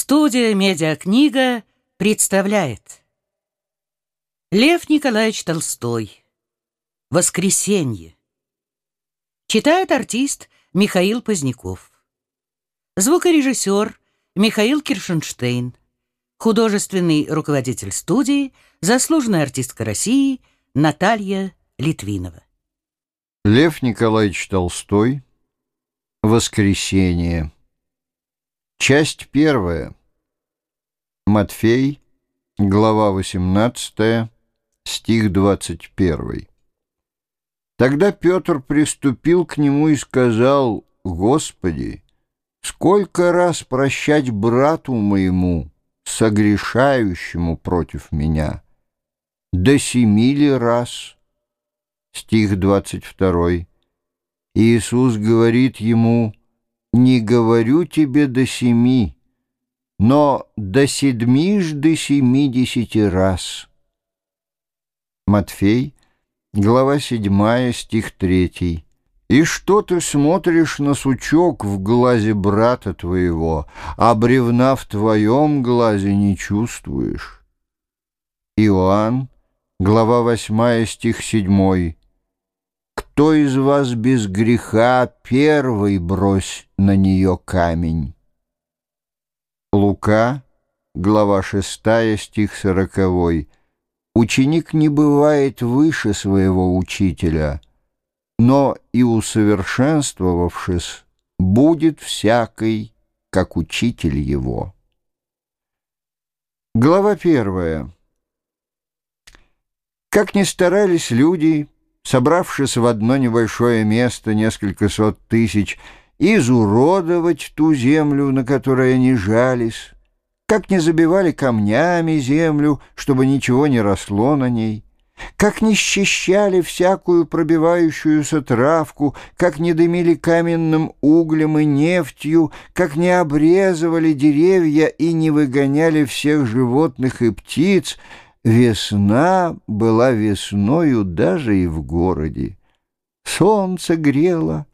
Студия «Медиакнига» представляет. Лев Николаевич Толстой. «Воскресенье» Читает артист Михаил Поздняков. Звукорежиссер Михаил Киршенштейн. Художественный руководитель студии Заслуженная артистка России Наталья Литвинова. Лев Николаевич Толстой. «Воскресенье» Часть первая. Матфей, глава 18, стих 21. Тогда Петр приступил к нему и сказал, «Господи, сколько раз прощать брату моему, согрешающему против меня? До семи ли раз?» Стих 22. Иисус говорит ему, не говорю тебе до семи, но до седьмижды семидесяти раз. Матфей, глава седьмая, стих третий. И что ты смотришь на сучок в глазе брата твоего, а бревна в твоем глазе не чувствуешь? Иоанн, глава восьмая, стих седьмой. Кто из вас без греха, первый брось на нее камень. Лука, глава 6, стих 40. Ученик не бывает выше своего учителя, но и усовершенствовавшись, будет всякий, как учитель его. Глава первая. Как ни старались люди, собравшись в одно небольшое место несколько сот тысяч, изуродовать ту землю, на которой они жались, как не забивали камнями землю, чтобы ничего не росло на ней, как не счищали всякую пробивающуюся травку, как не дымили каменным углем и нефтью, как не обрезывали деревья и не выгоняли всех животных и птиц — Весна была весною даже и в городе. Солнце грело,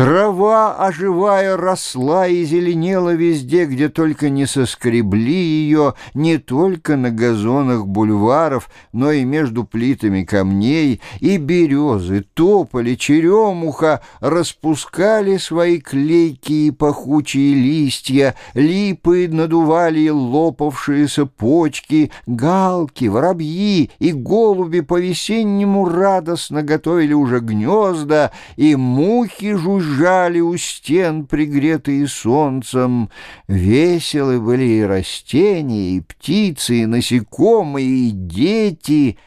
Трава, оживая, росла и зеленела везде, где только не соскребли ее, не только на газонах бульваров, но и между плитами камней, и березы, тополи, черемуха распускали свои клейкие пахучие листья, липы надували лопавшиеся почки, галки, воробьи и голуби по-весеннему радостно готовили уже гнезда, и мухи жужжали, жужжали у стен, пригретые солнцем. Веселы были и растения, и птицы, и насекомые, и дети.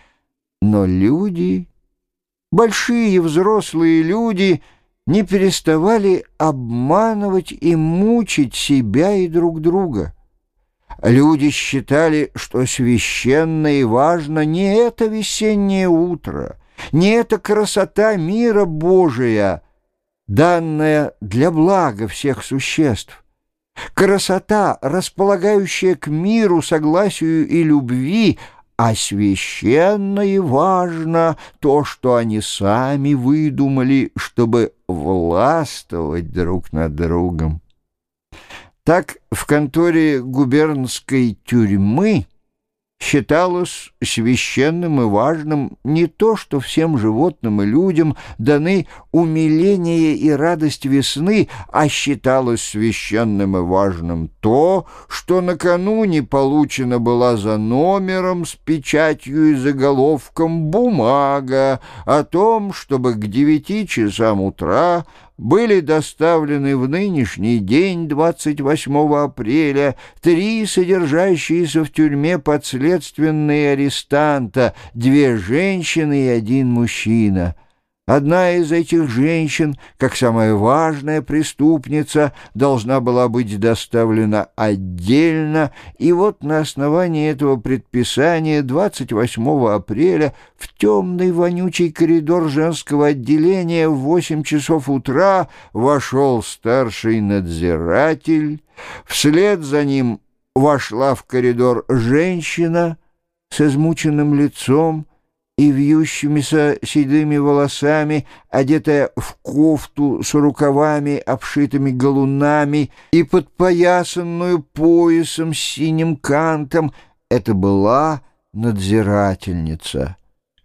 Но люди, большие взрослые люди, не переставали обманывать и мучить себя и друг друга. Люди считали, что священно и важно не это весеннее утро, не эта красота мира Божия — данная для блага всех существ. Красота, располагающая к миру, согласию и любви, а священно и важно то, что они сами выдумали, чтобы властвовать друг над другом. Так в конторе губернской тюрьмы считалось священным и важным не то, что всем животным и людям даны умиление и радость весны, а считалось священным и важным то, что накануне получена была за номером с печатью и заголовком бумага о том, чтобы к девяти часам утра были доставлены в нынешний день, 28 апреля, три содержащиеся в тюрьме подследственные арестанта, две женщины и один мужчина. Одна из этих женщин, как самая важная преступница, должна была быть доставлена отдельно, и вот на основании этого предписания 28 апреля в темный вонючий коридор женского отделения в 8 часов утра вошел старший надзиратель, вслед за ним вошла в коридор женщина с измученным лицом, и вьющимися седыми волосами, одетая в кофту с рукавами, обшитыми галунами, и подпоясанную поясом с синим кантом. Это была надзирательница.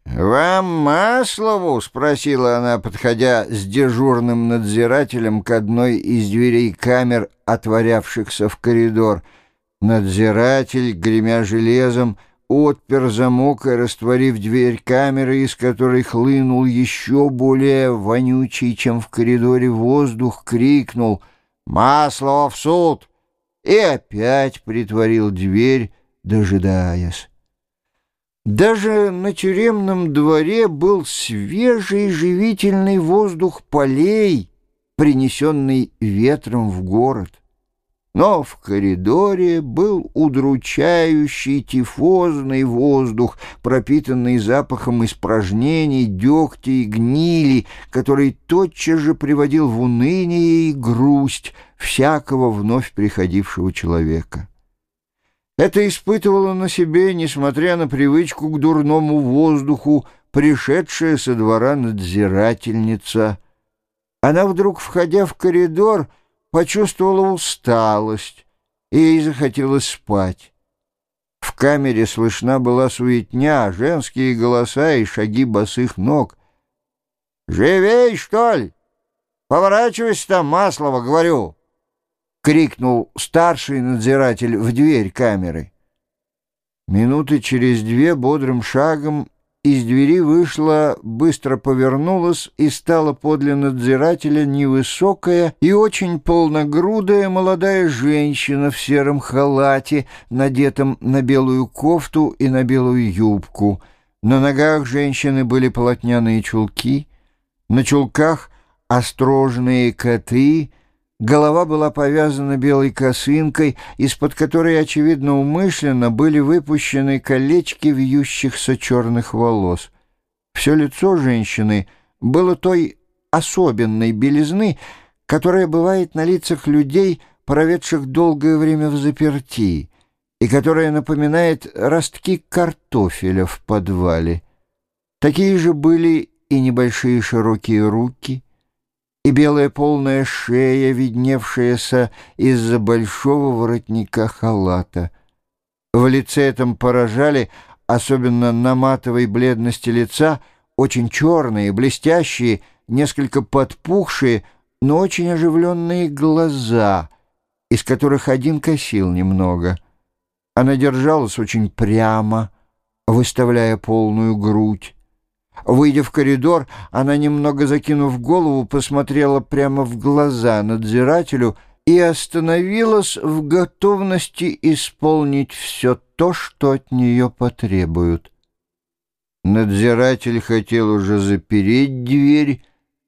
«Вам Маслову?» — спросила она, подходя с дежурным надзирателем к одной из дверей камер, отворявшихся в коридор. Надзиратель, гремя железом, отпер замок и, растворив дверь камеры, из которой хлынул еще более вонючий, чем в коридоре воздух, крикнул «Маслова в суд!» и опять притворил дверь, дожидаясь. Даже на тюремном дворе был свежий живительный воздух полей, принесенный ветром в город. Но в коридоре был удручающий тифозный воздух, пропитанный запахом испражнений, дегтя и гнили, который тотчас же приводил в уныние и грусть всякого вновь приходившего человека. Это испытывала на себе, несмотря на привычку к дурному воздуху, пришедшая со двора надзирательница. Она вдруг, входя в коридор, почувствовала усталость, и ей захотелось спать. В камере слышна была суетня, женские голоса и шаги босых ног. «Живей, что ли? Поворачивайся там, Маслова, говорю!» — крикнул старший надзиратель в дверь камеры. Минуты через две бодрым шагом из двери вышла, быстро повернулась и стала подле надзирателя невысокая и очень полногрудая молодая женщина в сером халате, надетом на белую кофту и на белую юбку. На ногах женщины были полотняные чулки, на чулках — острожные коты — Голова была повязана белой косынкой, из-под которой, очевидно, умышленно были выпущены колечки вьющихся черных волос. Все лицо женщины было той особенной белизны, которая бывает на лицах людей, проведших долгое время в заперти, и которая напоминает ростки картофеля в подвале. Такие же были и небольшие широкие руки — и белая полная шея, видневшаяся из-за большого воротника халата. В лице этом поражали, особенно на матовой бледности лица, очень черные, блестящие, несколько подпухшие, но очень оживленные глаза, из которых один косил немного. Она держалась очень прямо, выставляя полную грудь. Выйдя в коридор, она, немного закинув голову, посмотрела прямо в глаза надзирателю и остановилась в готовности исполнить все то, что от нее потребуют. Надзиратель хотел уже запереть дверь,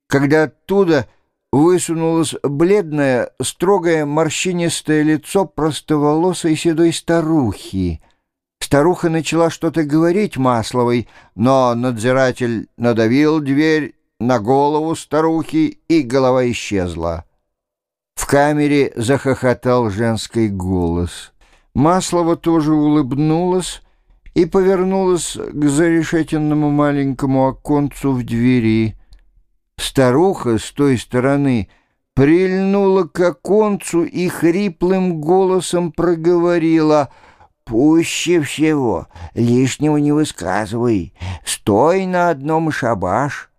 когда оттуда высунулось бледное, строгое, морщинистое лицо простоволосой седой старухи — Старуха начала что-то говорить Масловой, но надзиратель надавил дверь на голову старухи, и голова исчезла. В камере захохотал женский голос. Маслова тоже улыбнулась и повернулась к зарешетенному маленькому оконцу в двери. Старуха с той стороны прильнула к оконцу и хриплым голосом проговорила — Пуще всего, лишнего не высказывай, стой на одном шабаш.